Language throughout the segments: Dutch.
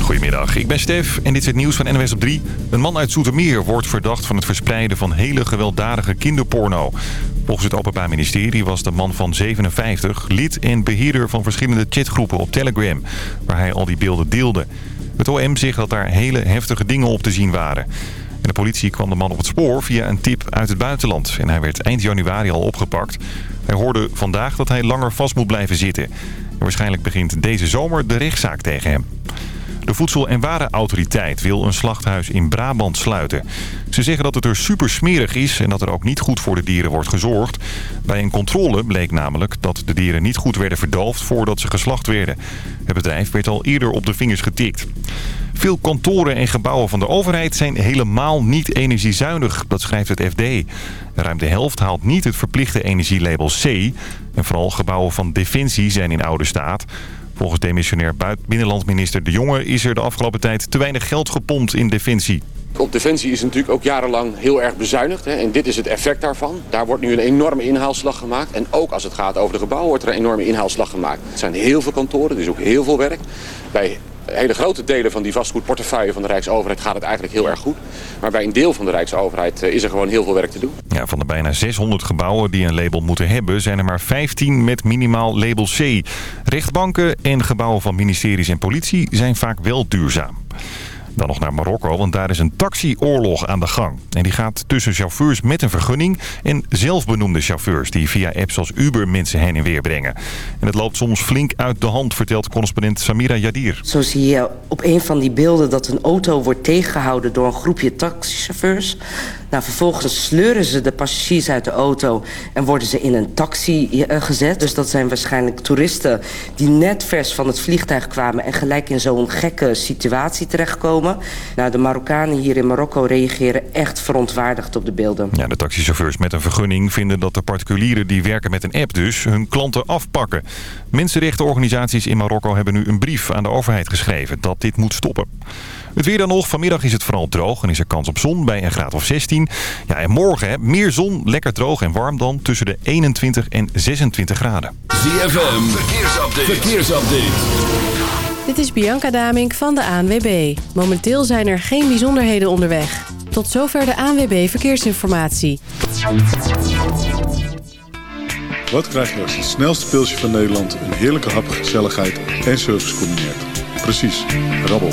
Goedemiddag, ik ben Stef en dit is het nieuws van NWS op 3. Een man uit Zoetermeer wordt verdacht van het verspreiden van hele gewelddadige kinderporno. Volgens het Openbaar Ministerie was de man van 57 lid en beheerder van verschillende chatgroepen op Telegram... waar hij al die beelden deelde. Het OM zegt dat daar hele heftige dingen op te zien waren. En de politie kwam de man op het spoor via een tip uit het buitenland. En hij werd eind januari al opgepakt. Hij hoorde vandaag dat hij langer vast moet blijven zitten. Waarschijnlijk begint deze zomer de rechtszaak tegen hem. De Voedsel- en Warenautoriteit wil een slachthuis in Brabant sluiten. Ze zeggen dat het er super smerig is en dat er ook niet goed voor de dieren wordt gezorgd. Bij een controle bleek namelijk dat de dieren niet goed werden verdoofd voordat ze geslacht werden. Het bedrijf werd al eerder op de vingers getikt. Veel kantoren en gebouwen van de overheid zijn helemaal niet energiezuinig, dat schrijft het FD. Ruim de helft haalt niet het verplichte energielabel C. En vooral gebouwen van Defensie zijn in oude staat. Volgens demissionair binnenlandminister De Jonge is er de afgelopen tijd te weinig geld gepompt in Defensie. Op Defensie is natuurlijk ook jarenlang heel erg bezuinigd. Hè, en dit is het effect daarvan. Daar wordt nu een enorme inhaalslag gemaakt. En ook als het gaat over de gebouwen wordt er een enorme inhaalslag gemaakt. Het zijn heel veel kantoren, dus ook heel veel werk. Bij hele grote delen van die vastgoedportefeuille van de Rijksoverheid gaat het eigenlijk heel erg goed. Maar bij een deel van de Rijksoverheid eh, is er gewoon heel veel werk te doen. Ja, van de bijna 600 gebouwen die een label moeten hebben... zijn er maar 15 met minimaal label C. Rechtbanken en gebouwen van ministeries en politie zijn vaak wel duurzaam. Dan nog naar Marokko, want daar is een taxioorlog aan de gang. En die gaat tussen chauffeurs met een vergunning en zelfbenoemde chauffeurs... die via apps als Uber mensen heen en weer brengen. En het loopt soms flink uit de hand, vertelt correspondent Samira Jadir. Zo zie je op een van die beelden dat een auto wordt tegengehouden door een groepje taxichauffeurs. Nou, vervolgens sleuren ze de passagiers uit de auto en worden ze in een taxi eh, gezet. Dus dat zijn waarschijnlijk toeristen die net vers van het vliegtuig kwamen... en gelijk in zo'n gekke situatie terechtkomen. Nou, de Marokkanen hier in Marokko reageren echt verontwaardigd op de beelden. Ja, de taxichauffeurs met een vergunning vinden dat de particulieren die werken met een app dus hun klanten afpakken. Mensenrechtenorganisaties in Marokko hebben nu een brief aan de overheid geschreven dat dit moet stoppen. Het weer dan nog. Vanmiddag is het vooral droog en is er kans op zon bij een graad of 16. Ja, en morgen hè, meer zon, lekker droog en warm dan tussen de 21 en 26 graden. ZFM, verkeersupdate. verkeersupdate. Dit is Bianca Damink van de ANWB. Momenteel zijn er geen bijzonderheden onderweg. Tot zover de ANWB Verkeersinformatie. Wat krijg je als het snelste pilsje van Nederland... een heerlijke hap, gezelligheid en service combineert? Precies, rabbel.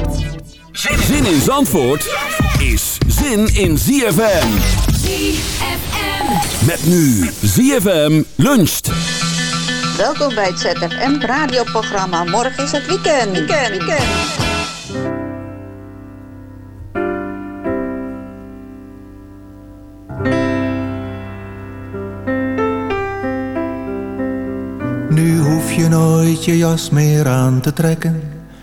Zin in Zandvoort is zin in ZFM. ZFM. Met nu ZFM luncht. Welkom bij het ZFM radioprogramma. Morgen is het weekend. Weekend, weekend. Nu hoef je nooit je jas meer aan te trekken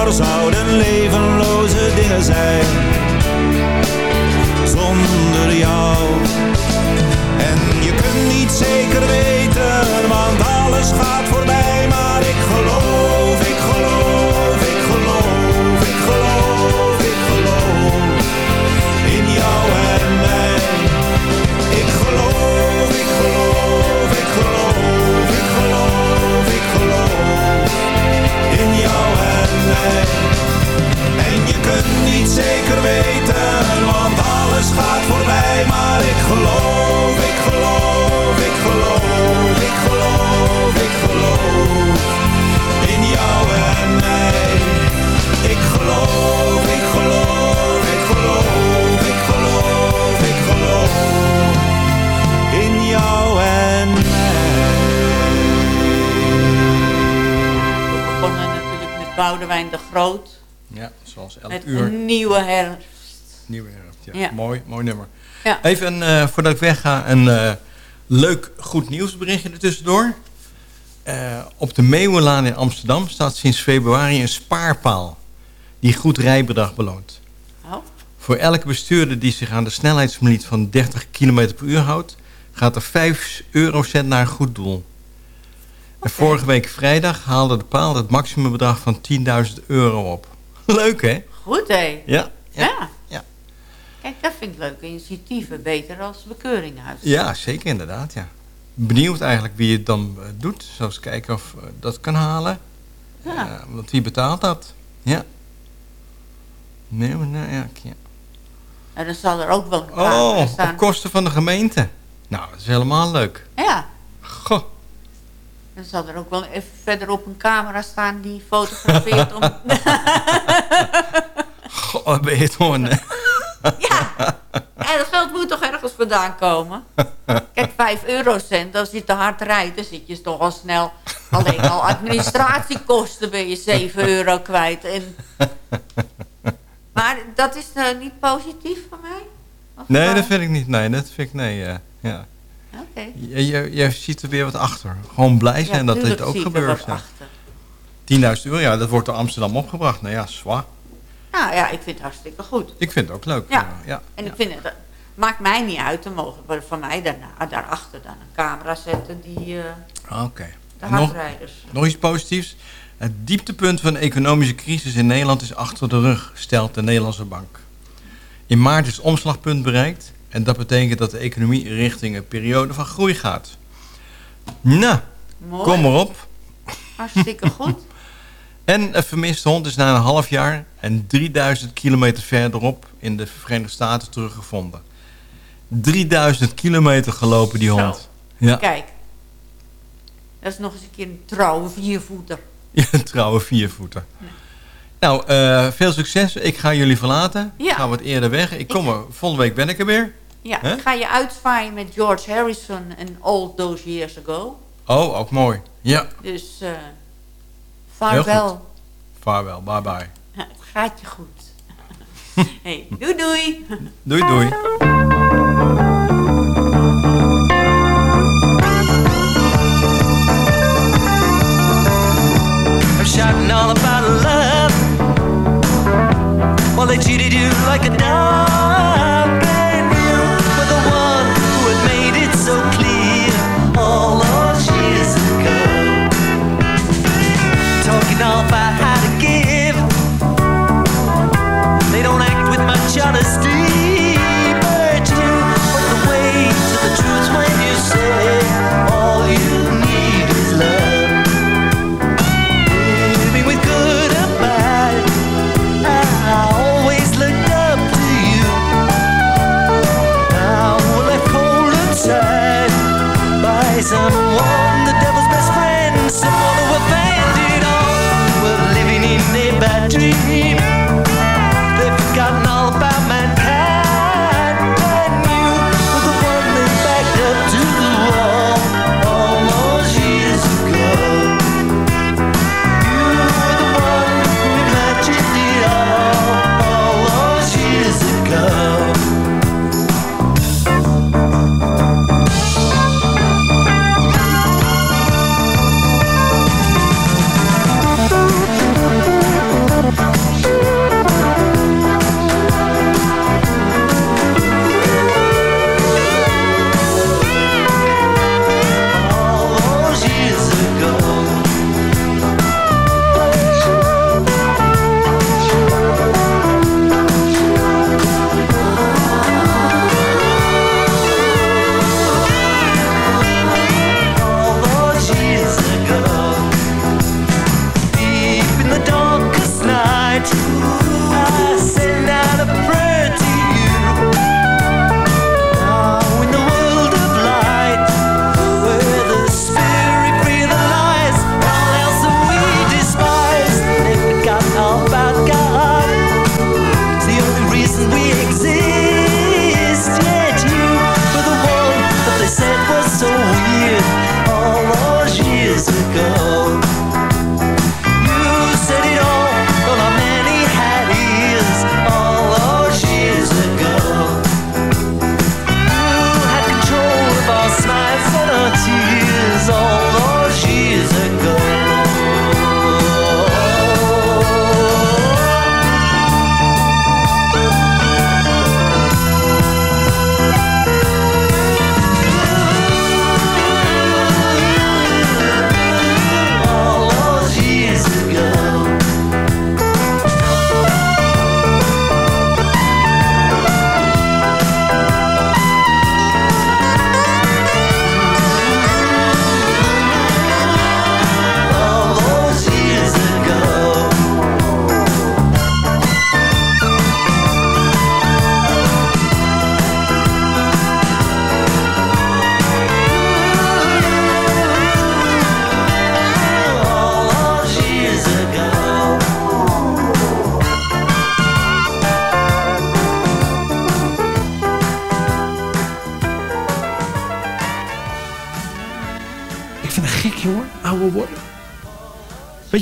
kamer zouden levenloze dingen zijn. Zonder jou. En je kunt niet zeker weten, want alles gaat voorbij. Zeker weten, want alles gaat voorbij. Maar ik geloof, ik geloof, ik geloof, ik geloof, ik geloof. In jou en mij. Ik geloof, ik geloof, ik geloof, ik geloof, ik geloof. In jou en We begonnen natuurlijk met Boudewijn de Groot. Zoals elk Met uur. een nieuwe herfst. Nieuwe herfst, ja. Ja. Mooi, mooi nummer. Ja. Even, eh, voordat ik wegga, een eh, leuk goed nieuwsberichtje er tussendoor. Eh, op de Meeuwenlaan in Amsterdam staat sinds februari een spaarpaal... die goed rijbedrag beloont. Oh. Voor elke bestuurder die zich aan de snelheidslimiet van 30 km per uur houdt... gaat er 5 eurocent naar een goed doel. En vorige week vrijdag haalde de paal het maximumbedrag van 10.000 euro op. Leuk, hè? Goed, hé. Ja. Ja. ja. Kijk, dat vind ik leuke initiatieven. Beter als bekeuringhuis. Ja, zeker inderdaad, ja. Benieuwd eigenlijk wie het dan eh, doet. Zoals kijken of eh, dat kan halen. Ja. Eh, want wie betaalt dat? Ja. Nee, maar nee, ja, ja. En dan zal er ook wel een Oh, staan. op kosten van de gemeente. Nou, dat is helemaal leuk. Ja. Dan zal er ook wel even verderop een camera staan die fotografeert om... Goh, ben je ja, dat geld moet toch ergens vandaan komen? Kijk, 5 eurocent, als je te hard rijdt, dan zit je toch al snel... Alleen al administratiekosten ben je 7 euro kwijt. En... Maar dat is eh, niet positief voor mij? Of Nee, wel? dat vind ik niet. Nee, dat vind ik nee. eh, ja. Oké. Je, je, je ziet er weer wat achter. Gewoon blij zijn dat dit ook gebeurt. wat ja. achter. 10.000 euro, ja, dat wordt door Amsterdam opgebracht. Nou ja, zwaar. Nou ja, ik vind het hartstikke goed. Ik vind het ook leuk. Ja, ja. en ik vind het... Maakt mij niet uit, dan mogen we van mij daarna, daarachter dan een camera zetten die eh, Oké. de nog, hardrijders... nog iets positiefs. Het dieptepunt van de economische crisis in Nederland is achter de rug, stelt de Nederlandse bank. In maart is het omslagpunt bereikt en dat betekent dat de economie richting een periode van groei gaat. Nou, Mooi. kom maar op. Hartstikke goed. En een vermiste hond is na een half jaar en 3000 kilometer verderop in de Verenigde Staten teruggevonden. 3000 kilometer gelopen die hond. Ja, Kijk, dat is nog eens een keer een trouwe viervoeter. ja een trouwe viervoeter. Nou, eh, veel succes. Ik ga jullie verlaten. Ja. Ik ga wat eerder weg. Ik kom er, volgende week ben ik er weer. Ja, ik ga je uitzwaaien met George Harrison en All Those Years Ago. Oh, ook mooi. Ja, Dus uh, vaarwel. vaarwel. Bye bye. Het gaat je goed. hey, doei doei. Doei doei. I'm shouting all about love. They treated you like a dog,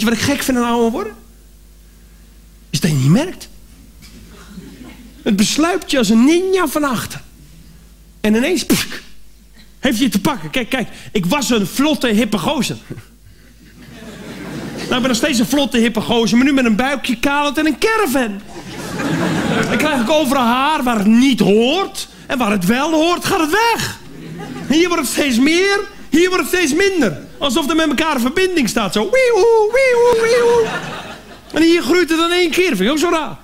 wat ik gek vind aan ouder worden? Is dat je niet merkt. Het besluipt je als een ninja van achter. En ineens... pff, heeft je te pakken. Kijk, kijk. Ik was een vlotte, hippe gozer. Nou, ik ben nog steeds een vlotte, hippe gozer. Maar nu met een buikje, kalend en een caravan. Dan krijg ik overal haar waar het niet hoort. En waar het wel hoort, gaat het weg. Hier wordt het steeds meer, hier wordt het steeds minder. Alsof er met elkaar een verbinding staat. Zo. En hier groeit het dan één keer. Vind ik ook zo raar.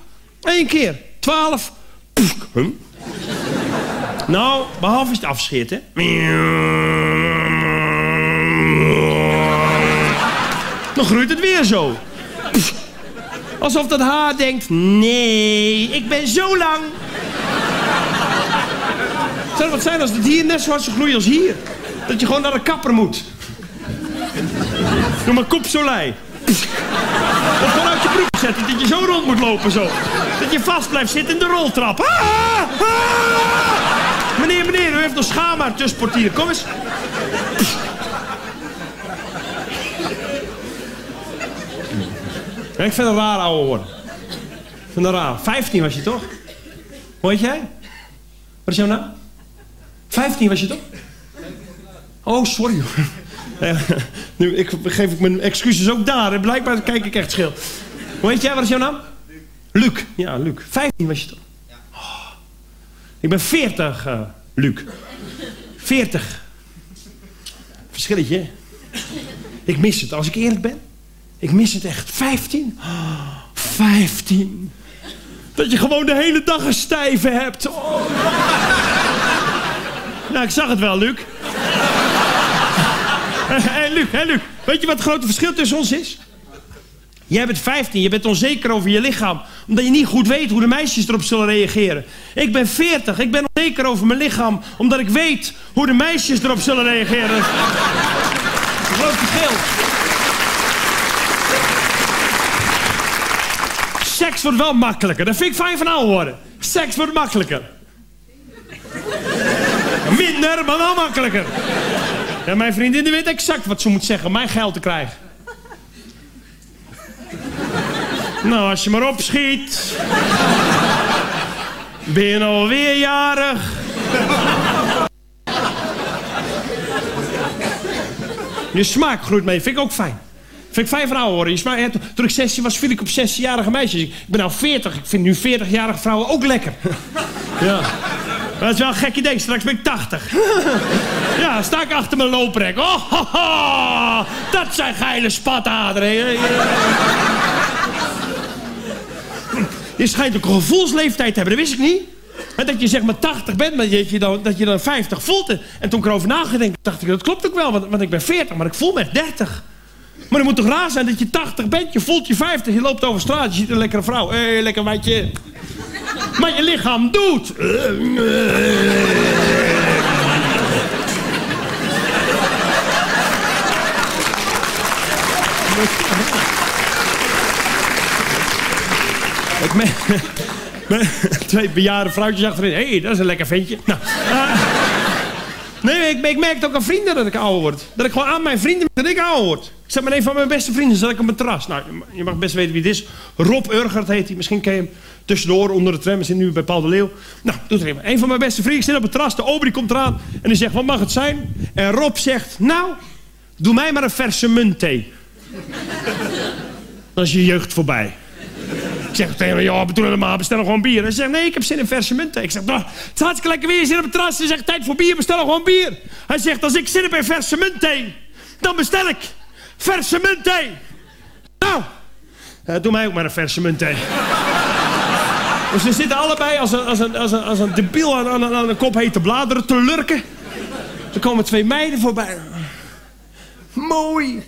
Eén keer. Twaalf. Pff, hum. Nou, behalve je het afscheert, hè. Dan groeit het weer zo. Alsof dat haar denkt, nee, ik ben zo lang. Zou het wat zijn als het hier net zo hard groeien als hier? Dat je gewoon naar de kapper moet. Doe maar kopsolei. Of gewoon je broek zetten, dat je zo rond moet lopen zo. Dat je vast blijft zitten in de roltrap. Ah, ah. Meneer, meneer, u heeft nog schaamhaar tussen portier. Kom eens. Ik vind het raar ouwe worden. Ik vind het raar. 15 was je toch? Hoe heet jij? Wat is jouw naam? 15 was je toch? Oh, sorry hoor. Ja, nu ik, geef ik mijn excuses ook daar. En blijkbaar kijk ik echt schil. Hoe heet jij? Wat is jouw naam? Luc. Ja, Luc. 15 was je toch? Oh. Ik ben 40, eh, Luc. 40. Verschilletje. hè? Ik mis het, als ik eerlijk ben. Ik mis het echt. 15? Oh, 15. Dat je gewoon de hele dag een stijve hebt. Oh. Nou, ik zag het wel, Luc. Hey, Luc, hé, Luc. Weet je wat het grote verschil tussen ons is? Jij bent 15, je bent onzeker over je lichaam. Omdat je niet goed weet hoe de meisjes erop zullen reageren. Ik ben 40, ik ben onzeker over mijn lichaam. Omdat ik weet hoe de meisjes erop zullen reageren. Dat is groot verschil. Seks wordt wel makkelijker. Dat vind ik fijn van oude worden. Seks wordt makkelijker. Minder, maar wel makkelijker. Ja, mijn vriendin weet exact wat ze moet zeggen om mijn geld te krijgen. Nou, als je maar opschiet. Ben je nou alweer jarig? Je smaak groeit mee, vind ik ook fijn. Vind ik fijn van ouder worden. Je smaak, toen ik 16 was, viel ik op 16-jarige meisjes. Ik ben nou 40, ik vind nu 40-jarige vrouwen ook lekker. ja. Dat is wel een gek idee, straks ben ik 80. ja, sta ik achter mijn looprek. Oh, ho, ho. dat zijn geile spataderen. Je schijnt ook een gevoelsleeftijd te hebben, dat wist ik niet. Dat je zeg maar 80 bent, maar dat je dan, dat je dan 50 voelt. En toen ik erover nagedacht, dacht ik, dat klopt ook wel, want, want ik ben 40, maar ik voel me echt 30. Maar het moet toch raar zijn dat je 80 bent, je voelt je 50, je loopt over straat, je ziet een lekkere vrouw. Hé, lekker meidje. Maar je lichaam doet. Ik me, twee bejaarde vrouwtjes achterin. Hé, hey, dat is een lekker ventje. Nou, eh, nee, ik, merk ook aan vrienden dat ik ouder word. Dat ik gewoon aan mijn vrienden dat ik ouder word. Ik zeg maar een van mijn beste vrienden, zat ik op mijn terras. Nou, je mag- best weten wie het is. Rob Urgert heet hij. Misschien ken je hem tussendoor onder de tram. We zitten nu bij Paul de Leeuw. Nou, doe het even. Een van mijn beste vrienden zit op het terras. De ober komt eraan. En die zegt, wat mag het zijn? En Rob zegt, nou, doe mij maar een verse muntthee. Dan is je jeugd voorbij. Ik zeg tegen hem, ja, bedoel helemaal, bestel gewoon bier. Hij zegt, nee, ik heb zin in verse munten. Ik zeg, nou, het is hartstikke lekker weer, je zit op het terras. Hij zegt, tijd voor bier, bestel gewoon bier. Hij zegt, als ik zin heb in verse munten, dan bestel ik verse munten. Nou, eh, doe mij ook maar een verse munten. Dus we zitten allebei als een, als een, als een, als een debiel aan, aan, aan een kop hete bladeren te lurken. Er komen twee meiden voorbij. Mooi.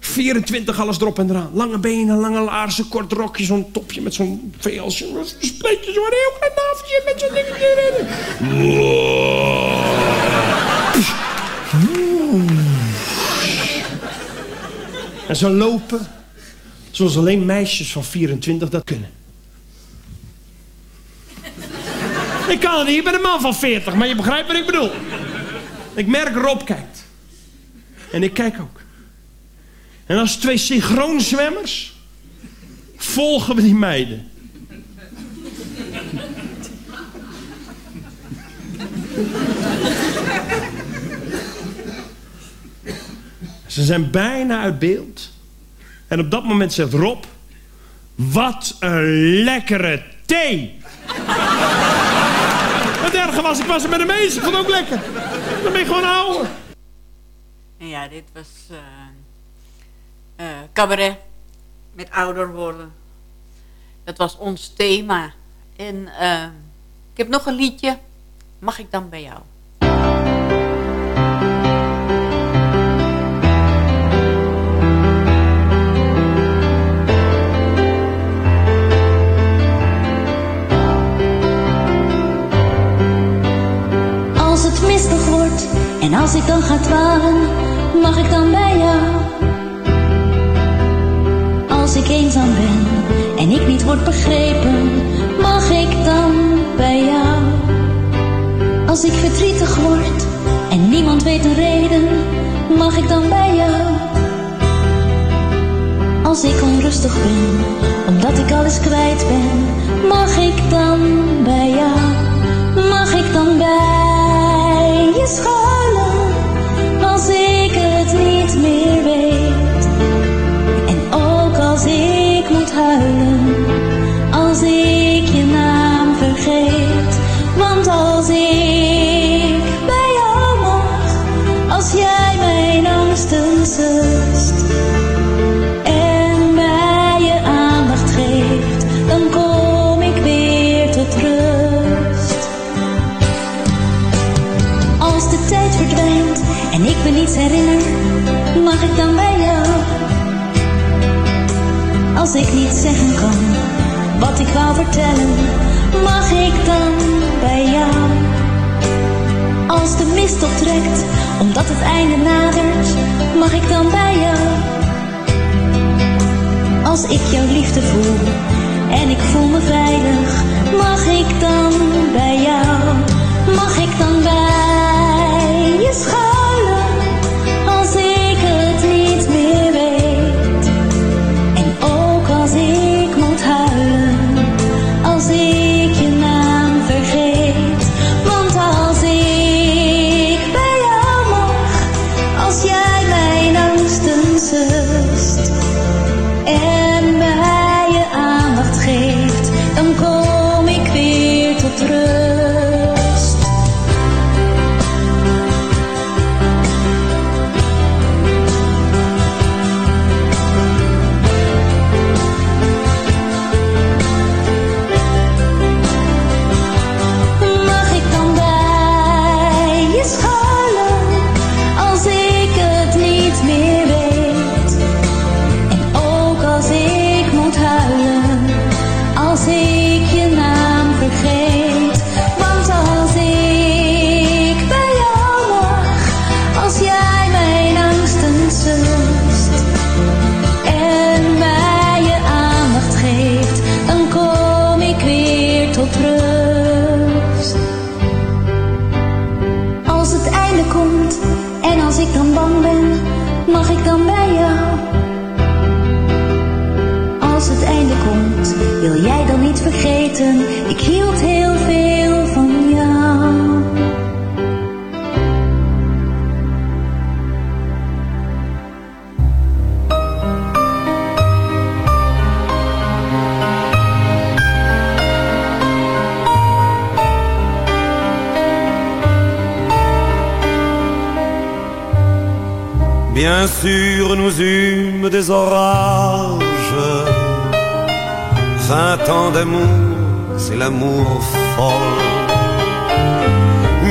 24, alles erop en eraan. Lange benen, lange laarzen, kort rokje, zo'n topje met zo'n veelsje. Zo'n spleetje, zo'n heel klein naveltje met zo'n dingetje. En ze lopen zoals alleen meisjes van 24 dat kunnen. Ik kan het niet, ik ben een man van 40, maar je begrijpt wat ik bedoel. Ik merk Rob kijkt. En ik kijk ook. En als twee synchroonzwemmers volgen we die meiden. Ze zijn bijna uit beeld. En op dat moment zegt Rob... Wat een lekkere thee. Was, ik was er met hem eens. Ik vond ook lekker. Dan ben je gewoon ouder. Ja, dit was eh, cabaret met ouder worden. Dat was ons thema. En eh, ik heb nog een liedje. Mag ik dan bij jou? Wordt en als ik dan ga dwalen, mag ik dan bij jou? Als ik eenzaam ben en ik niet word begrepen, mag ik dan bij jou? Als ik verdrietig word en niemand weet de reden, mag ik dan bij jou? Als ik onrustig ben, omdat ik alles kwijt ben, mag ik dan bij jou? Mag ik dan bij je ik wou vertellen, mag ik dan bij jou? Als de mist optrekt, omdat het einde nadert, mag ik dan bij jou? Als ik jouw liefde voel en ik voel me veilig, mag ik dan bij jou? Mag ik dan bij je schuilen, des orages. Vingt ans d'amour, c'est l'amour folle.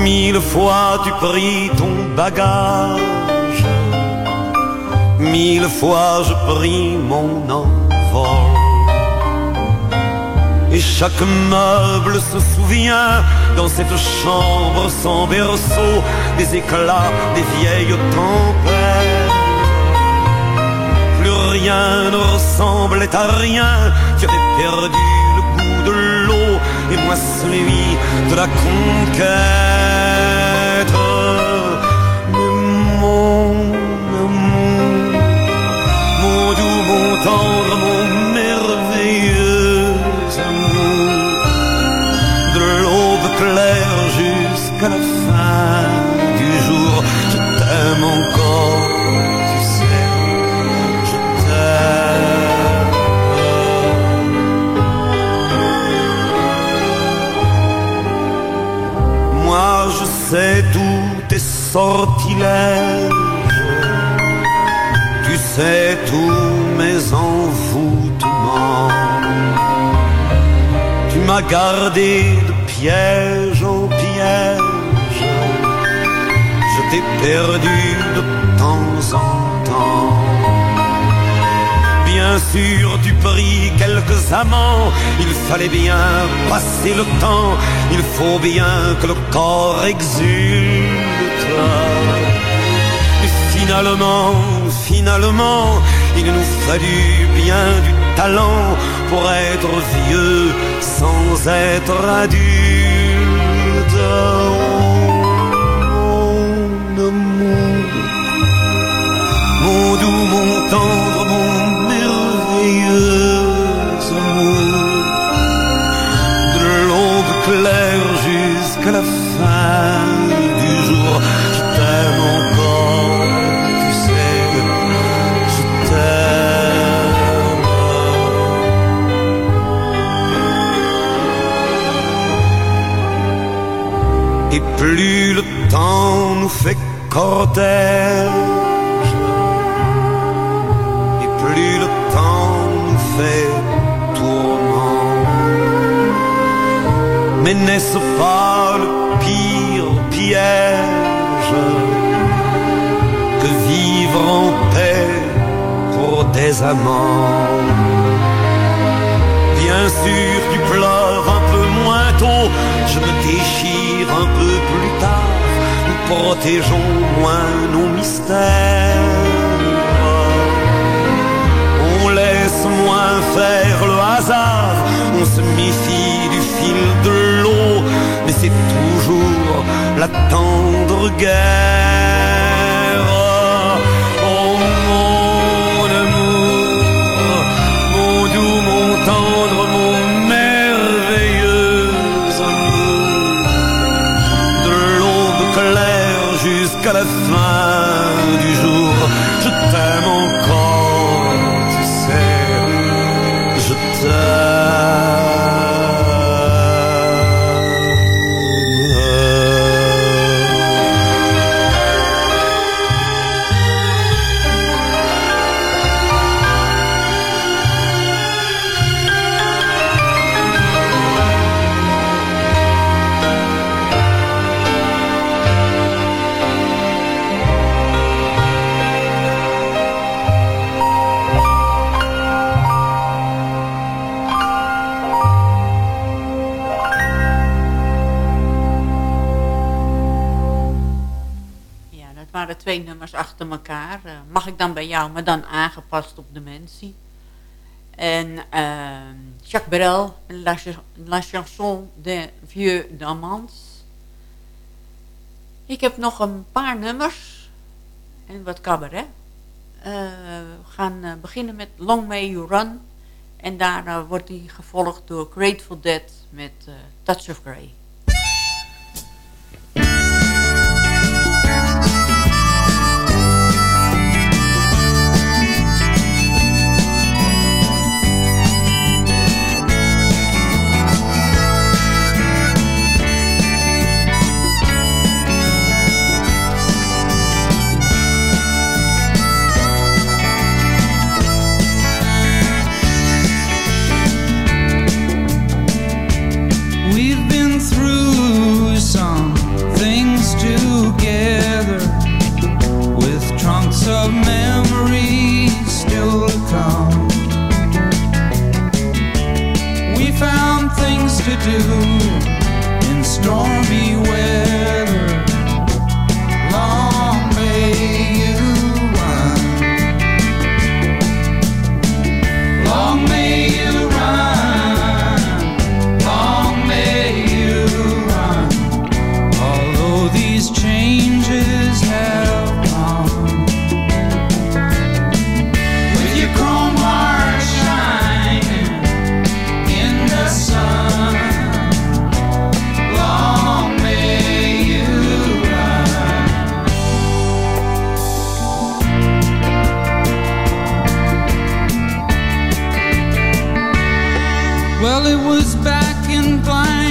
Mille fois tu pris ton bagage. Mille fois je pris mon envol. Et chaque meuble se souvient dans cette chambre sans berceau des éclats des vieilles tempêtes. Rien ne ressemblait à rien, tu avais perdu le goût de l'eau et moi celui de la conquête. Mais mon amour, mon doux, mon tendre, mon merveilleux amour, de l'aube claire jusqu'à la fin sortilèges. Tu sais tous mes envoûtements. Tu m'as gardé de piège en piège. Je t'ai perdu de temps en temps. Bien sûr, tu pris quelques amants. Il fallait bien passer le temps. Il faut bien que le corps exulte. Et finalement, finalement, il nous fallut bien du talent pour être vieux sans être adulte. Mon amour, mon doux, mon tendre, mon merveilleux amour, de l'aube claire jusqu'à la fin Et plus le temps nous fait cortège, et plus le temps nous fait tourment. Mais n'est-ce pas le pire piège que vivre en paix pour des amants? Bien sûr, tu pleures un peu moins tôt, je me un peu plus tard. Nous protégeons moins nos mystères. On laisse moins faire le hasard, on se méfie du fil de l'eau, mais c'est toujours la tendre guerre. Dat waren twee nummers achter elkaar. Eh, mag ik dan bij jou, maar dan aangepast op dementie. En eh, Jacques Brel, La, La Chanson des Vieux Damans. Ik heb nog een paar nummers en wat cabaret. Eh, we gaan eh, beginnen met Long May You Run. En daarna wordt die gevolgd door Grateful Dead met Touch of Grey. Well, it was back in Blind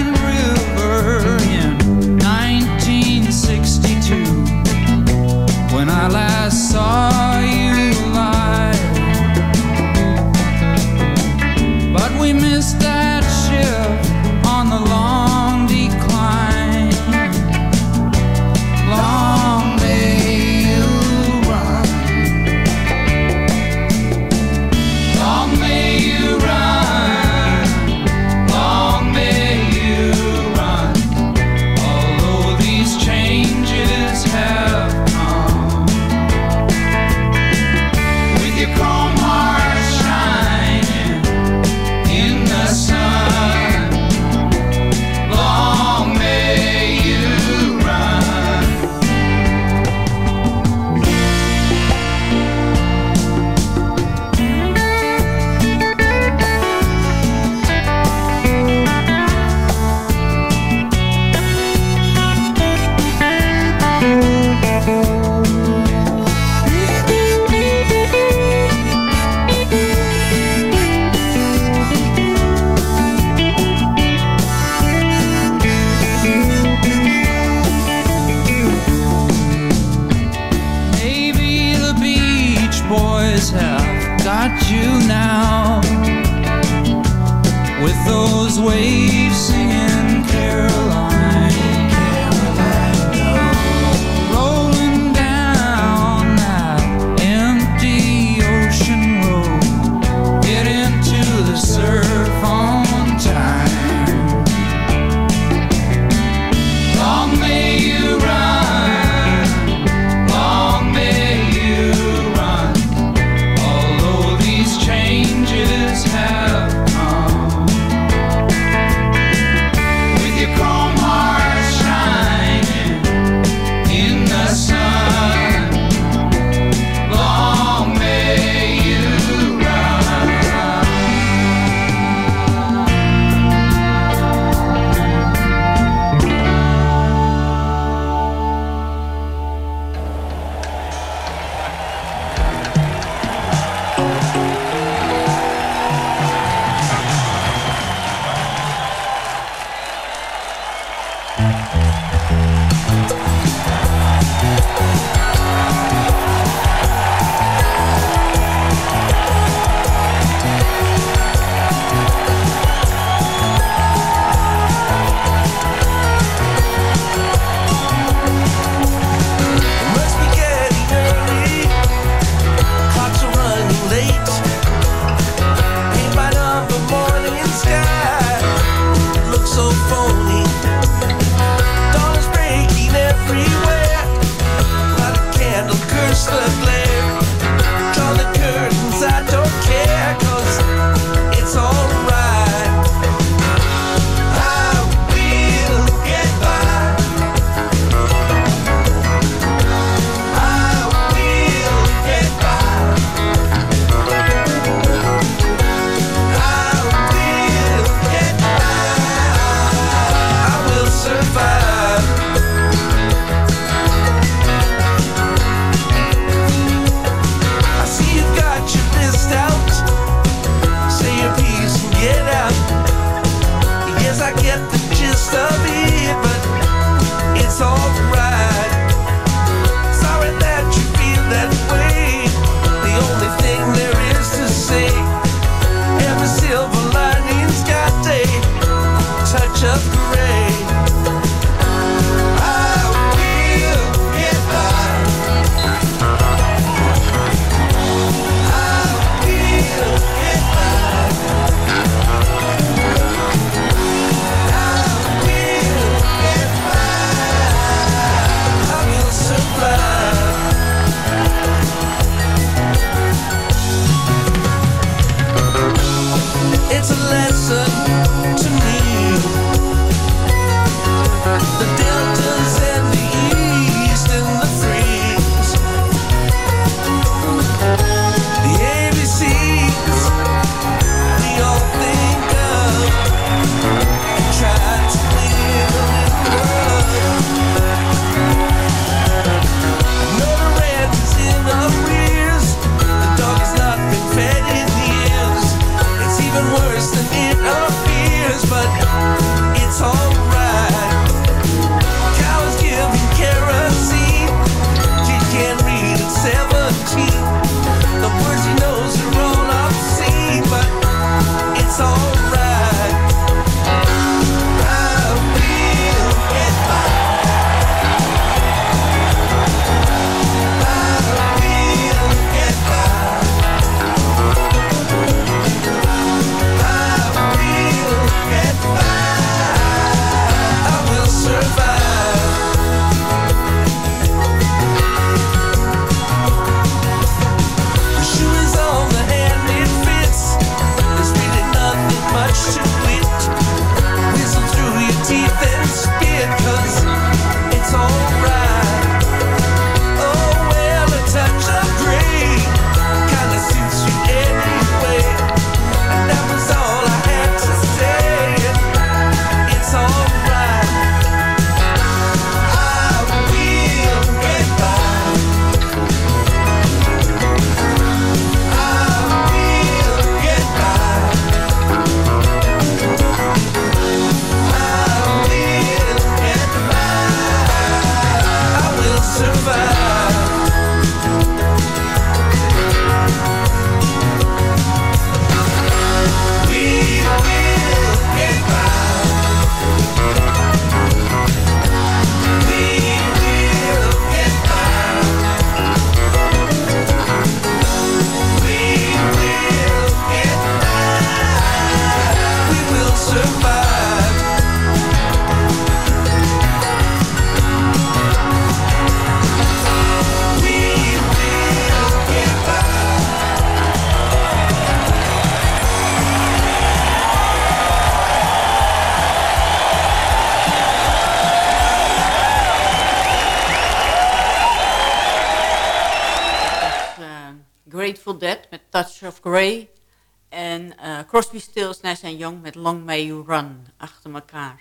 Nash Young met Long May You Run achter elkaar.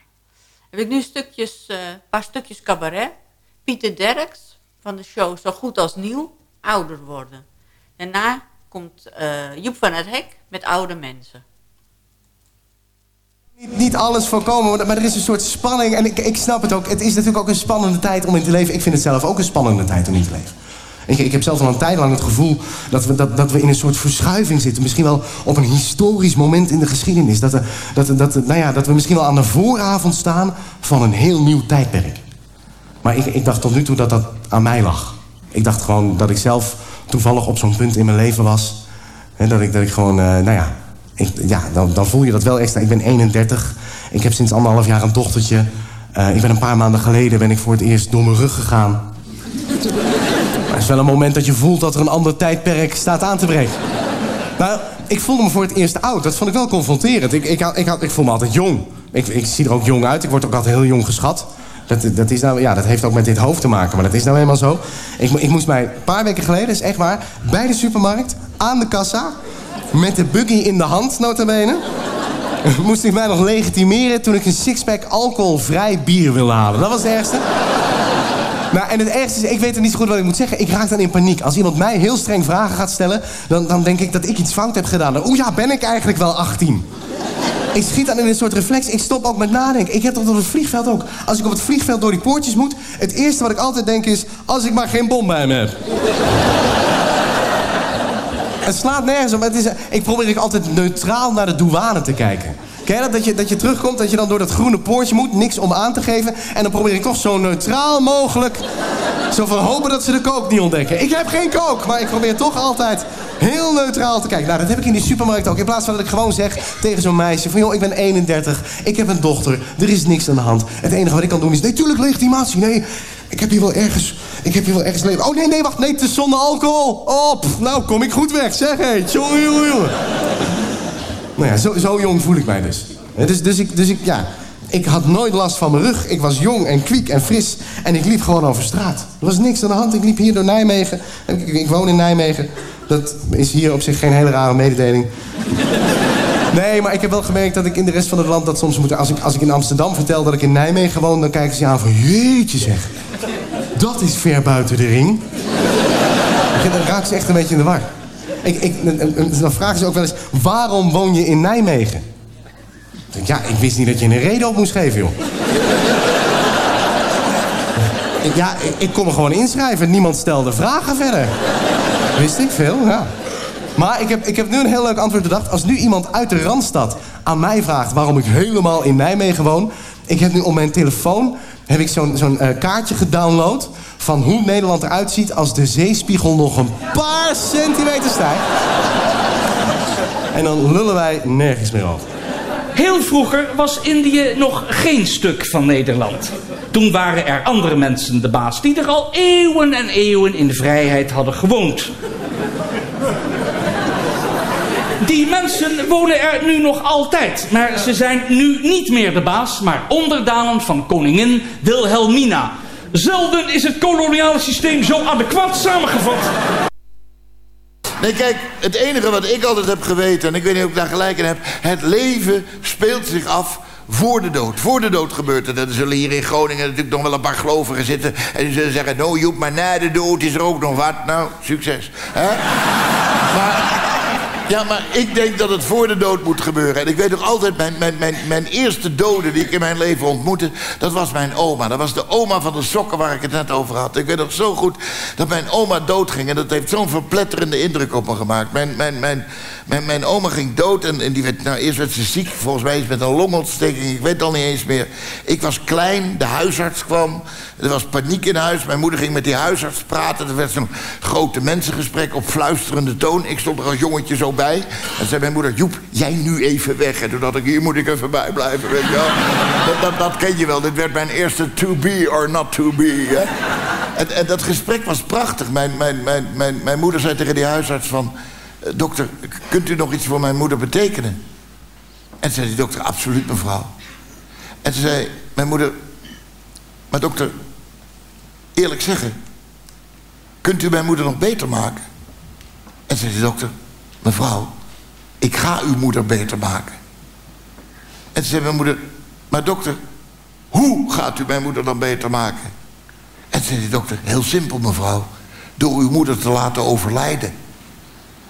Heb ik nu stukjes, eh, een paar stukjes cabaret. Pieter Derks van de show Zo Goed Als Nieuw, ouder worden. Daarna komt eh, Joep van het Hek met oude mensen. Niet, niet alles voorkomen, maar er is een soort spanning. En ik, ik snap het ook. Het is natuurlijk ook een spannende tijd om in te leven. Ik vind het zelf ook een spannende tijd om in te leven. Ik, ik heb zelf al een tijd lang het gevoel dat we, dat, dat we in een soort verschuiving zitten. Misschien wel op een historisch moment in de geschiedenis. Dat we, dat, dat, nou ja, dat we misschien wel aan de vooravond staan van een heel nieuw tijdperk. Maar ik, ik dacht tot nu toe dat dat aan mij lag. Ik dacht gewoon dat ik zelf toevallig op zo'n punt in mijn leven was. Hè, dat, ik, dat ik gewoon, eh, nou ja, ja dan, dan voel je dat wel extra. Ik ben 31. Ik heb sinds anderhalf jaar een dochtertje. Eh, ik ben een paar maanden geleden ben ik voor het eerst door mijn rug gegaan. Het is wel een moment dat je voelt dat er een ander tijdperk staat aan te breken. Nou, ik voelde me voor het eerst oud. Dat vond ik wel confronterend. Ik, ik, ik, ik voel me altijd jong. Ik, ik zie er ook jong uit. Ik word ook altijd heel jong geschat. Dat, dat, is nou, ja, dat heeft ook met dit hoofd te maken, maar dat is nou eenmaal zo. Ik, ik moest mij een paar weken geleden, is echt waar... bij de supermarkt, aan de kassa... met de buggy in de hand, nota bene... moest ik mij nog legitimeren toen ik een sixpack alcoholvrij bier wilde halen. Dat was het ergste. Nou, en het ergste is, ik weet het niet zo goed wat ik moet zeggen. Ik raak dan in paniek. Als iemand mij heel streng vragen gaat stellen... dan, dan denk ik dat ik iets fout heb gedaan. Oeh ja, ben ik eigenlijk wel 18? Ik schiet dan in een soort reflex. Ik stop ook met nadenken. Ik heb dat op het vliegveld ook. Als ik op het vliegveld door die poortjes moet... het eerste wat ik altijd denk is... als ik maar geen bom bij me heb. Het slaat nergens op. Het is, ik probeer ik altijd neutraal naar de douane te kijken. Ken dat? Je, dat je terugkomt, dat je dan door dat groene poortje moet, niks om aan te geven. En dan probeer ik toch zo neutraal mogelijk. Zo van hopen dat ze de kook niet ontdekken. Ik heb geen kook, maar ik probeer toch altijd heel neutraal te kijken. Nou, dat heb ik in die supermarkt ook. In plaats van dat ik gewoon zeg tegen zo'n meisje: van joh, ik ben 31, ik heb een dochter, er is niks aan de hand. Het enige wat ik kan doen is: nee, tuurlijk legitimatie. Nee, ik heb hier wel ergens. Ik heb hier wel ergens leven. Oh nee, nee, wacht, nee, het is zonder alcohol. Oh, pff, nou kom ik goed weg, zeg hé. Jongen, jongen, jongen. Nou ja, zo, zo jong voel ik mij dus. Dus, dus, ik, dus ik, ja, ik had nooit last van mijn rug. Ik was jong en kwiek en fris. En ik liep gewoon over straat. Er was niks aan de hand. Ik liep hier door Nijmegen. Ik, ik, woon in Nijmegen. Dat is hier op zich geen hele rare mededeling. Nee, maar ik heb wel gemerkt dat ik in de rest van het land dat soms moet... Als ik, als ik in Amsterdam vertel dat ik in Nijmegen woon... dan kijken ze aan van... Jeetje zeg. Dat is ver buiten de ring. Dan raak ze echt een beetje in de war. Ik, ik, dan vragen ze ook wel eens... waarom woon je in Nijmegen? Ja, ik wist niet dat je een reden op moest geven, joh. Ja, ik kon me gewoon inschrijven. Niemand stelde vragen verder. Wist ik veel, ja. Maar ik heb, ik heb nu een heel leuk antwoord bedacht. Als nu iemand uit de Randstad aan mij vraagt... waarom ik helemaal in Nijmegen woon... ik heb nu op mijn telefoon heb ik zo'n eh, kaartje gedownload... van hoe Nederland eruit ziet als de zeespiegel nog een paar centimeter stijgt. En dan lullen wij nergens meer over. Heel vroeger was Indië nog geen stuk van Nederland. Toen waren er andere mensen de baas die er al eeuwen en eeuwen in de vrijheid hadden gewoond. Die mensen wonen er nu nog altijd, maar ze zijn nu niet meer de baas, maar onderdanen van koningin Wilhelmina. Zelden is het koloniale systeem zo adequaat samengevat. Nee, kijk, het enige wat ik altijd heb geweten... en ik weet niet of ik daar gelijk in heb... het leven speelt zich af voor de dood. Voor de dood gebeurt het. Er zullen hier in Groningen natuurlijk nog wel een paar gelovigen zitten... en die zullen zeggen, nou Joep, maar na de dood is er ook nog wat. Nou, succes. Hè? maar... Ja, maar ik denk dat het voor de dood moet gebeuren. En ik weet nog altijd, mijn, mijn, mijn, mijn eerste dode die ik in mijn leven ontmoette... dat was mijn oma. Dat was de oma van de sokken waar ik het net over had. Ik weet nog zo goed dat mijn oma doodging. En dat heeft zo'n verpletterende indruk op me gemaakt. Mijn, mijn, mijn, mijn, oma ging dood en, en die werd, nou, eerst werd ze ziek. Volgens mij is met een longontsteking. Ik weet het al niet eens meer. Ik was klein, de huisarts kwam. Er was paniek in huis. Mijn moeder ging met die huisarts praten. Er werd zo'n grote mensengesprek op fluisterende toon. Ik stond er als jongetje zo En zei mijn moeder, Joep, jij nu even weg. En toen dacht ik, hier moet ik even bij blijven. Weet je wel. dat, dat, ken je wel. Dit werd mijn eerste to be or not to be. En, en dat gesprek was prachtig. Mijn, mijn, mijn, mijn, mijn moeder zei tegen die huisarts van... "Eh, Dokter, kunt u nog iets voor mijn moeder betekenen? En zei die dokter, absoluut mevrouw. En toen zei mijn moeder... Maar dokter, eerlijk zeggen... Kunt u mijn moeder nog beter maken? En En zei de dokter, mevrouw, ik ga uw moeder beter maken. En toen zei mijn moeder, maar dokter, hoe gaat u mijn moeder dan beter maken? En zei de dokter, heel simpel mevrouw, door uw moeder te laten overlijden.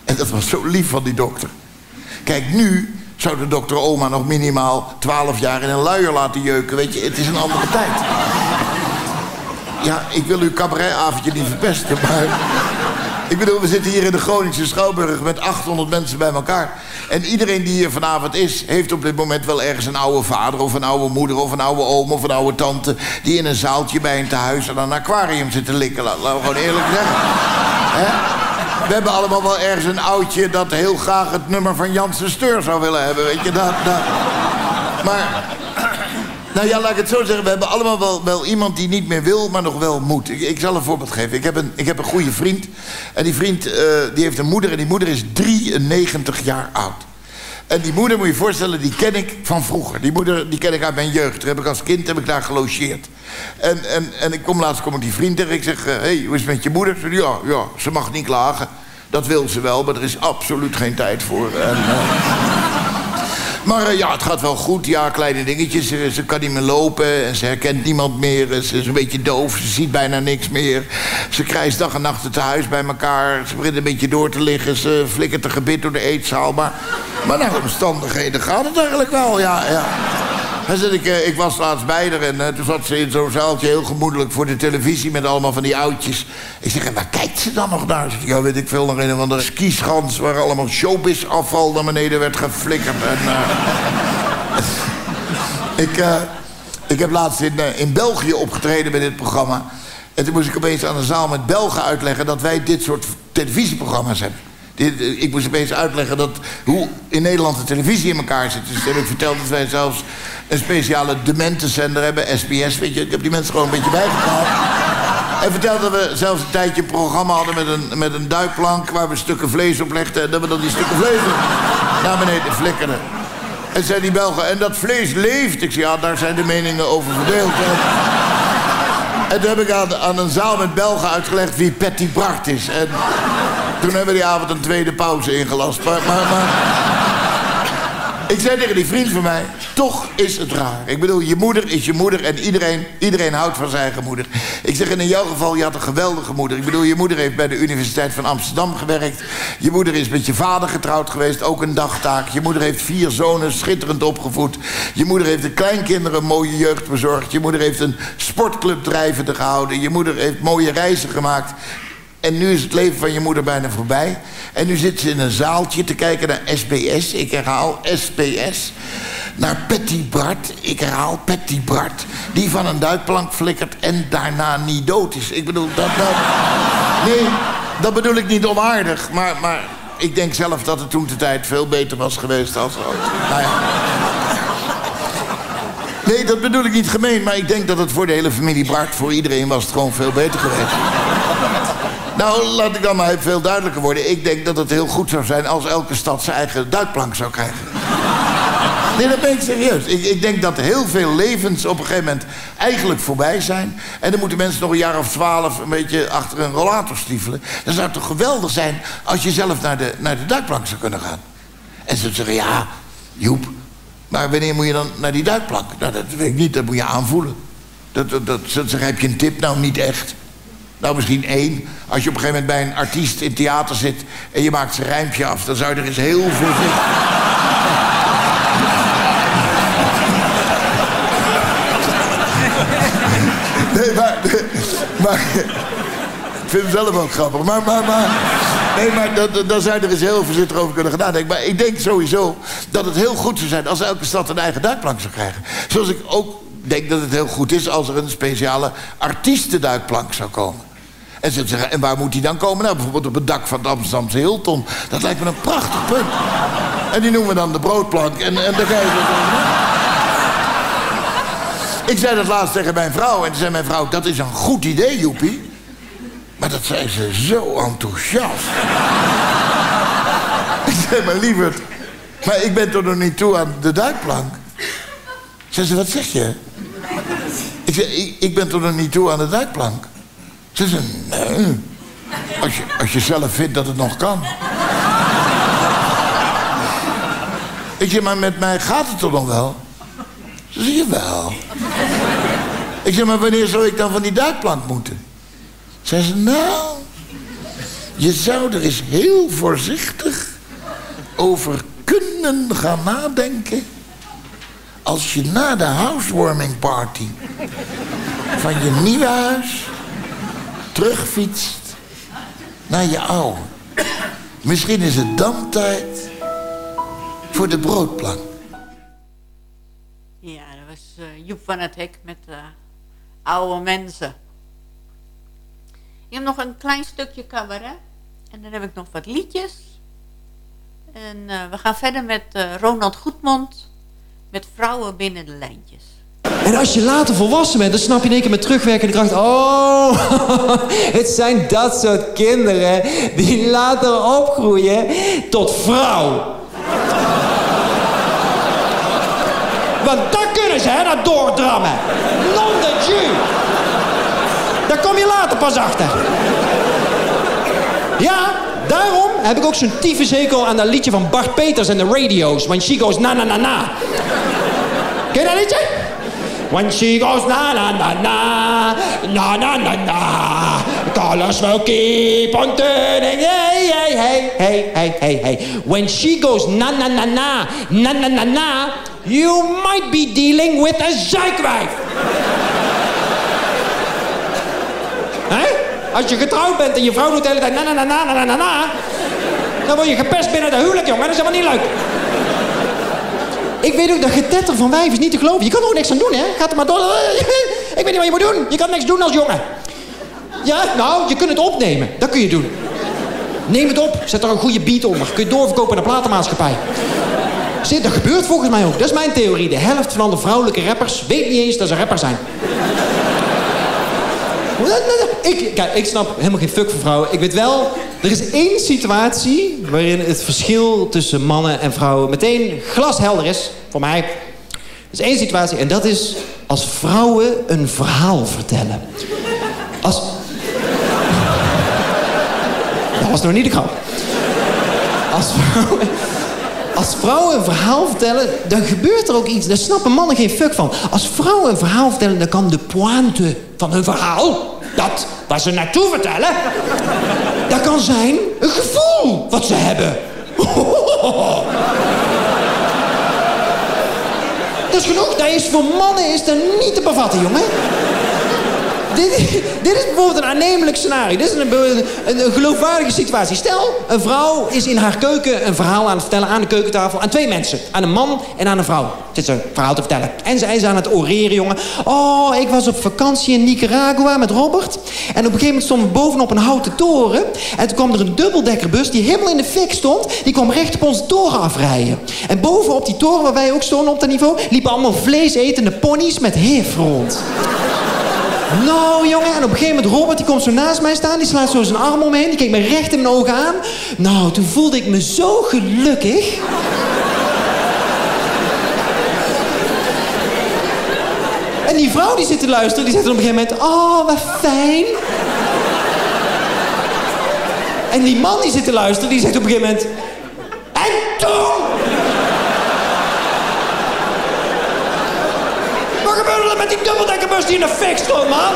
En dat was zo lief van die dokter. Kijk, nu zou de dokter oma nog minimaal 12 jaar in een luier laten jeuken. Weet je, het is een andere tijd. Ja, ik wil uw cabaretavondje niet verpesten, maar... Ik bedoel, we zitten hier in de Groningse Schouwburg met 800 mensen bij elkaar. En iedereen die hier vanavond is, heeft op dit moment wel ergens een oude vader... of een oude moeder of een oude oom of een oude tante... die in een zaaltje bij een tehuis aan een aquarium zit te likken. Laten we gewoon eerlijk zeggen. We hebben allemaal wel ergens een oudje dat heel graag het nummer van Janssen Steur zou willen hebben. Weet je, dat, dat. Maar, nou ja, laat ik het zo zeggen. We hebben allemaal wel, wel iemand die niet meer wil, maar nog wel moet. Ik, ik zal een voorbeeld geven. Ik heb een, ik heb een goede vriend. En die vriend eh, die heeft een moeder en die moeder is 93 jaar oud. En die moeder, moet je je voorstellen, die ken ik van vroeger. Die moeder, die ken ik uit mijn jeugd. Daar heb ik als kind heb ik daar gelogeerd. En, en, en ik kom laatst kom ik die vriend tegen. Ik zeg, hé, hey, hoe is het met je moeder? Ze ja, ja, ze mag niet klagen. Dat wil ze wel, maar er is absoluut geen tijd voor. En, uh, maar uh, ja, het gaat wel goed. Ja, kleine dingetjes. Ze, ze, kan niet meer lopen en ze herkent niemand meer. Ze is een beetje doof, ze ziet bijna niks meer. Ze krijgt dag en nacht te huis bij elkaar. Ze begint een beetje door te liggen. Ze flikkert een gebit door de eetzaal. Maar, maar naar omstandigheden gaat het eigenlijk wel, ja. ja. Ik, uh, ik was laatst bij haar en uh, toen zat ze in zo'n zaaltje heel gemoedelijk voor de televisie met allemaal van die oudjes. Ik zeg, waar kijkt ze dan nog naar? Zeg, ja, weet ik veel, nog een of andere skischans waar allemaal showbiz afval naar beneden werd geflikkerd. En, ik, ik heb laatst in, in België opgetreden met dit programma. En toen moest ik opeens aan een zaal met Belgen uitleggen dat wij dit soort televisieprogramma's hebben. Ik moest opeens uitleggen dat, hoe in Nederland de televisie in elkaar zit. Dus heb ik verteld dat wij zelfs een speciale dementenzender hebben, SBS. Weet je, ik heb die mensen gewoon een beetje bijgepraat. En vertelde dat we zelfs een tijdje een programma hadden met een, met een duikplank... waar we stukken vlees op legden en dat we dan die stukken vlees naar beneden flikkerden. En zei die Belgen, en dat vlees leeft. Ik zei, ja, daar zijn de meningen over verdeeld. En toen heb ik aan, een zaal met Belgen uitgelegd wie Patty Bart is. En toen hebben we die avond een tweede pauze ingelast. Maar, maar... Ik zei tegen die vriend van mij, toch is het raar. Ik bedoel, je moeder is je moeder en iedereen, iedereen houdt van zijn eigen moeder. Ik zeg, in jouw geval, je had een geweldige moeder. Ik bedoel, je moeder heeft bij de Universiteit van Amsterdam gewerkt. Je moeder is met je vader getrouwd geweest, ook een dagtaak. Je moeder heeft vier zonen, schitterend opgevoed. Je moeder heeft de kleinkinderen een mooie jeugd bezorgd. Je moeder heeft een sportclub drijvende gehouden. Je moeder heeft mooie reizen gemaakt. En nu is het leven van je moeder bijna voorbij. En nu zit ze in een zaaltje te kijken naar SBS. Ik herhaal SBS. Naar Patty Bart. Ik herhaal Patty Bart. Die van een duikplank flikkert en daarna niet dood is. Ik bedoel, dat... dat nee, dat bedoel ik niet onaardig. Maar, maar ik denk zelf dat het toen de tijd veel beter was geweest als... Nou ja. Nee, dat bedoel ik niet gemeen. Maar ik denk dat het voor de hele familie Bart... voor iedereen was het gewoon veel beter geweest. Nou, laat ik dan maar veel duidelijker worden. Ik denk dat het heel goed zou zijn als elke stad zijn eigen duikplank zou krijgen. Nee, dat ben ik serieus. Ik, ik, denk dat heel veel levens op een gegeven moment eigenlijk voorbij zijn. En dan moeten mensen nog een jaar of twaalf een beetje achter een rollator stiefelen. Dan zou het toch geweldig zijn als je zelf naar de, naar de duikplank zou kunnen gaan. En ze zeggen, ja, Joep, maar wanneer moet je dan naar die duikplank? Nou, dat weet ik niet, dat moet je aanvoelen. Dat, dat, dat, zeg, heb je een tip? Nou, niet echt. Nou, misschien één. Als je op een gegeven moment bij een artiest in theater zit... en je maakt zijn rijmpje af, dan zou je er eens heel veel zitten. Nee, maar... maar ik vind hem zelf ook grappig. Maar, maar, maar... Nee, maar dan zou je er eens heel voorzichtig over kunnen gaan. Maar ik denk sowieso dat het heel goed zou zijn... als elke stad een eigen duikplank zou krijgen. Zoals ik ook denk dat het heel goed is... als er een speciale artiestenduikplank zou komen. En ze zeggen, en waar moet die dan komen? Nou, bijvoorbeeld op het dak van het Amsterdamse Hilton. Dat lijkt me een prachtig punt. En die noemen we dan de broodplank. En, en je... Ik zei dat laatst tegen mijn vrouw. En toen zei mijn vrouw, dat is een goed idee, Joepie. Maar dat zei ze zo enthousiast. ik zei, maar lieverd... Maar ik ben toch nog niet toe aan de duikplank? Zei ze, wat zeg je? Ik zei, ik, ik ben toch nog niet toe aan de duikplank? Ze zei, nee. Als je, als je zelf vindt dat het nog kan. Ik zeg, maar met mij gaat het toch nog wel? Ze je wel? Ik zeg, maar wanneer zou ik dan van die duikplank moeten? Zei ze, nou... Je zou er eens heel voorzichtig over kunnen gaan nadenken... als je na de housewarming party van je nieuwe huis terugfietst naar je oude. Misschien is het dan tijd voor de broodplank. Ja, dat was eh, Joep van het Hek met eh, oude mensen. Ik heb nog een klein stukje cabaret. En dan heb ik nog wat liedjes. En eh, we gaan verder met Ronald Goedmond. Met Vrouwen binnen de lijntjes. En als je later volwassen bent, dan snap je in één keer met terugwerkende kracht... Oh, het zijn dat soort kinderen die later opgroeien tot vrouw. Want dat kunnen ze, hè, dat doordrammen. De Dieu. Daar kom je later pas achter. Ja, daarom heb ik ook zo'n tyfushekel aan dat liedje van Bart Peters en de radio's. When she goes na na na na. Ken je dat liedje? When she goes na na na na, na na na na, dollars will keep on turning. Hey, hey, hey, hey, hey, hey, hey. When she goes na na na na, na na na na, you might be dealing with a zeikwijf. Als je getrouwd bent en je vrouw doet de hele tijd na na na na na na na, dan word je gepest binnen de huwelijk, jongen. Dat is helemaal niet leuk. Ik weet ook dat getetter van wijf is niet te geloven. Je kan er ook niks aan doen, hè? Gaat er maar door. Ik weet niet wat je moet doen. Je kan niks doen als jongen. Ja, nou, je kunt het opnemen. Dat kun je doen. Neem het op. Zet er een goede beat onder. Kun je doorverkopen aan de platenmaatschappij. Zit, dat gebeurt volgens mij ook. Dat is mijn theorie. De helft van de vrouwelijke rappers weet niet eens dat ze rapper zijn. Ik, kijk, ik snap helemaal geen fuck van vrouwen. Ik weet wel, er is één situatie waarin het verschil tussen mannen en vrouwen meteen glashelder is. Voor mij. Er is één situatie en dat is als vrouwen een verhaal vertellen. Als... Dat was nog niet de grap. Als vrouwen... Als vrouwen een verhaal vertellen, dan gebeurt er ook iets. Daar snappen mannen geen fuck van. Als vrouwen een verhaal vertellen, dan kan de pointe van hun verhaal... dat waar ze naartoe vertellen... dat kan zijn een gevoel wat ze hebben. Dat is genoeg. Dat is voor mannen is dat niet te bevatten, jongen. Dit, is bijvoorbeeld een aannemelijk scenario. Dit is een, een, een, geloofwaardige situatie. Stel, een vrouw is in haar keuken een verhaal aan het vertellen aan de keukentafel. Aan twee mensen. Aan een man en aan een vrouw. Zit ze een verhaal te vertellen. En zij is aan het oreren, jongen. Oh, ik was op vakantie in Nicaragua met Robert. En op een gegeven moment stonden we bovenop een houten toren. En toen kwam er een dubbeldekkerbus die helemaal in de fik stond. Die kwam recht op onze toren afrijden. En bovenop die toren waar wij ook stonden op dat niveau... liepen allemaal vleesetende ponies met hif rond. Nou, jongen, en op een gegeven moment Robert, die komt zo naast mij staan. Die slaat zo zijn arm omheen. Die keek me recht in mijn ogen aan. Nou, toen voelde ik me zo gelukkig. En die vrouw die zit te luisteren, die zegt op een gegeven moment... Oh, wat fijn. En die man die zit te luisteren, die zegt op een gegeven moment... En toen... Wat gebeurde er met die dubbeldekkerbus die in de fik stond, man?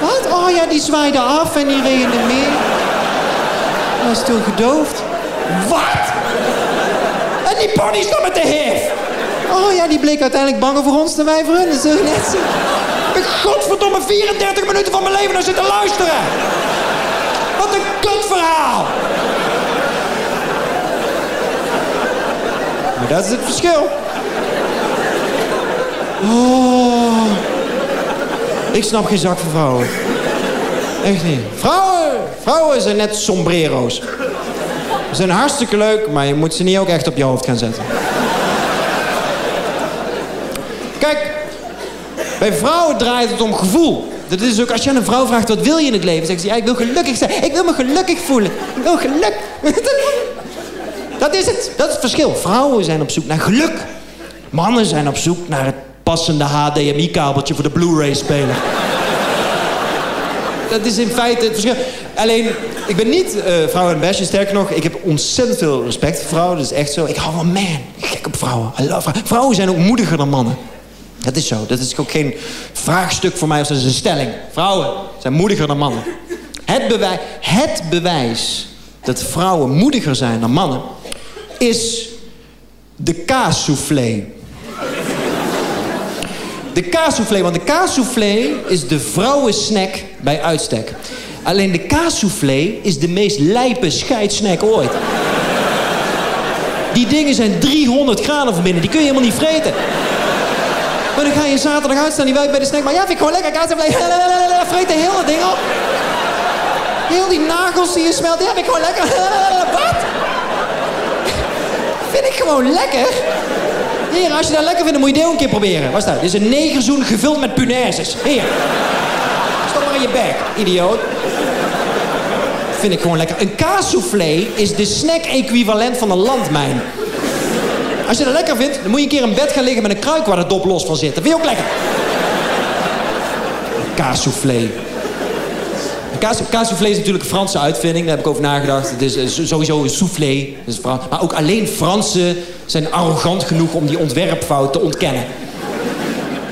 Wat? Oh ja, die zwaaide af en die reed in de meer. Was toen gedoofd. Wat? En die pony stond met de hif. Oh ja, die bleek uiteindelijk banger voor ons dan wij voor hun. Dat is net zo. Ik heb godverdomme 34 minuten van mijn leven naar zitten luisteren. Wat een kutverhaal. Maar dat is het verschil. Oh. Ik snap geen zak van vrouwen. Echt niet. Vrouwen, vrouwen zijn net sombrero's. Ze zijn hartstikke leuk, maar je moet ze niet ook echt op je hoofd gaan zetten. Kijk, bij vrouwen draait het om gevoel. Dat is ook als je aan een vrouw vraagt, wat wil je in het leven? Zegt ze, ja, ik wil gelukkig zijn. Ik wil me gelukkig voelen. Ik wil geluk. Dat is het. Dat is het verschil. Vrouwen zijn op zoek naar geluk. Mannen zijn op zoek naar het passende HDMI-kabeltje voor de Blu-ray-speler. dat is in feite het verschil. Alleen, ik ben niet eh vrouw en. Sterker nog, ik heb ontzettend veel respect voor vrouwen. Dat is echt zo. Ik hou van man. Gek op vrouwen. I love vrouwen. Vrouwen zijn ook moediger dan mannen. Dat is zo. Dat is ook geen vraagstuk voor mij of dat is een stelling. Vrouwen zijn moediger dan mannen. Het, bewij het bewijs dat vrouwen moediger zijn dan mannen... is de kaassoufflé. De kaassoufflé, want de kaassoufflé is de vrouwensnack bij uitstek. Alleen de kaassoufflé is de meest lijpe scheidssnack ooit. Die dingen zijn 300 graden van binnen, die kun je helemaal niet vreten. Maar dan ga je zaterdag uitstaan, die werkt bij de snack. Maar ja, vind ik gewoon lekker kaassoufflé. Vreet de hele ding op. Heel die nagels die je smelt, ja, vind ik gewoon lekker. Wat? Vind ik gewoon lekker. Hier, als je dat lekker vindt, moet je dit ook een keer proberen. Wat dat? Dit is een negerzoen gevuld met punaises. Hier. Stop maar in je bek, idioot. Vind ik gewoon lekker. Een kaassoufflé is de snack-equivalent van een landmijn. Als je dat lekker vindt, dan moet je een keer in bed gaan liggen met een kruik waar de dop los van zit. Dat vind je ook lekker. Kaassoufflé. Kaas, is natuurlijk een Franse uitvinding. Daar heb ik over nagedacht. Het is eh, sowieso een soufflé. Maar ook alleen Fransen zijn arrogant genoeg om die ontwerpfout te ontkennen.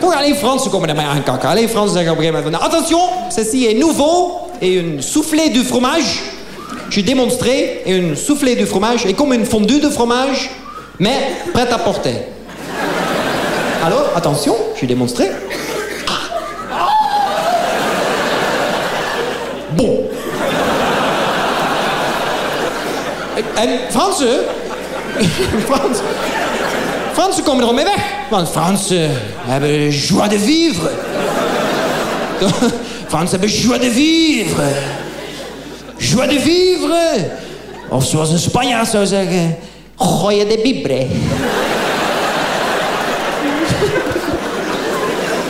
Toch alleen Fransen komen daarmee aankakken. Alleen Fransen zeggen op een gegeven moment... van, Attention, ceci est nouveau. Et un soufflé du fromage. Je démontré. Et un soufflé du fromage. Et comme une fondue de fromage. Mais prêt à porter. Alors, attention, je démontré. En Fransen... Frans, Fransen komen er al mee weg. Want Fransen hebben joie de vivre. Fransen hebben joie de vivre. Joie de vivre. Of zoals een Spanjaard zou zeggen... Goeie de bibre.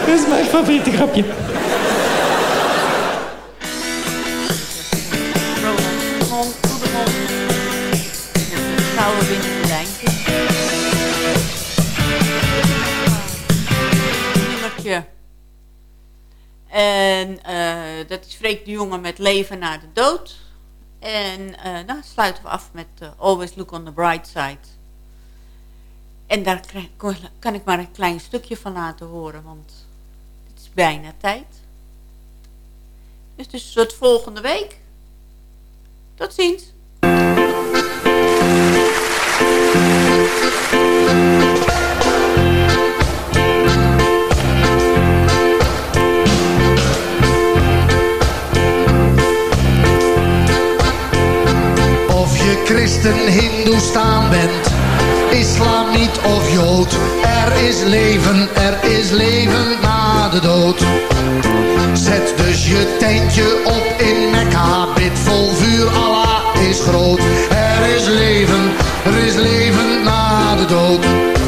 Dat is mijn favoriete grapje. De Jonge met Leven na de dood. En eh nou sluiten we af met eh, Always Look on the Bright Side. En daar kan ik maar een klein stukje van laten horen, want het is bijna tijd. Dus, dus tot volgende week. Tot ziens. Christen, hindoestaan bent, islam niet of jood. Er is leven, er is leven na de dood. Zet dus je tentje op in Mekka, bid vol vuur, Allah is groot. Er is leven, er is leven na de dood.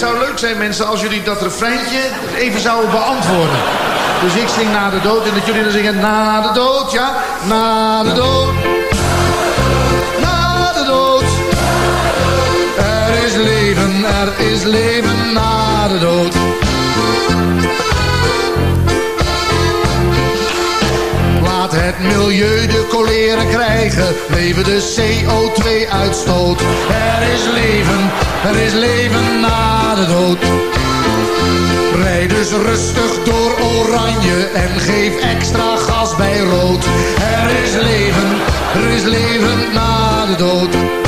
Het zou leuk zijn mensen, als jullie dat refreintje even zouden beantwoorden. Dus ik zing na de dood en dat jullie dan zingen na de dood, ja? Na de dood. Na de dood. Er is leven, er is leven na de dood. Het milieu de koleren krijgen, leven de CO2-uitstoot. Er is leven, er is leven na de dood. Rijd dus rustig door oranje en geef extra gas bij rood. Er is leven, er is leven na de dood.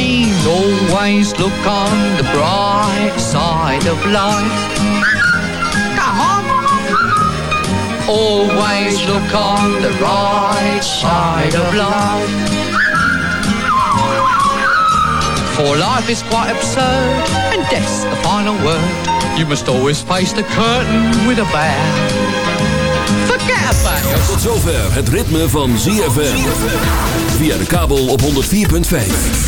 And always look on the bright side of life. Come on. Always look on the right side of life. For life is quite absurd, and death's the final word. You must always face the curtain with a bow. Forget about your Tot zover het ritme van ZFM. Via de kabel op 104.5.